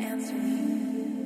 Answer me.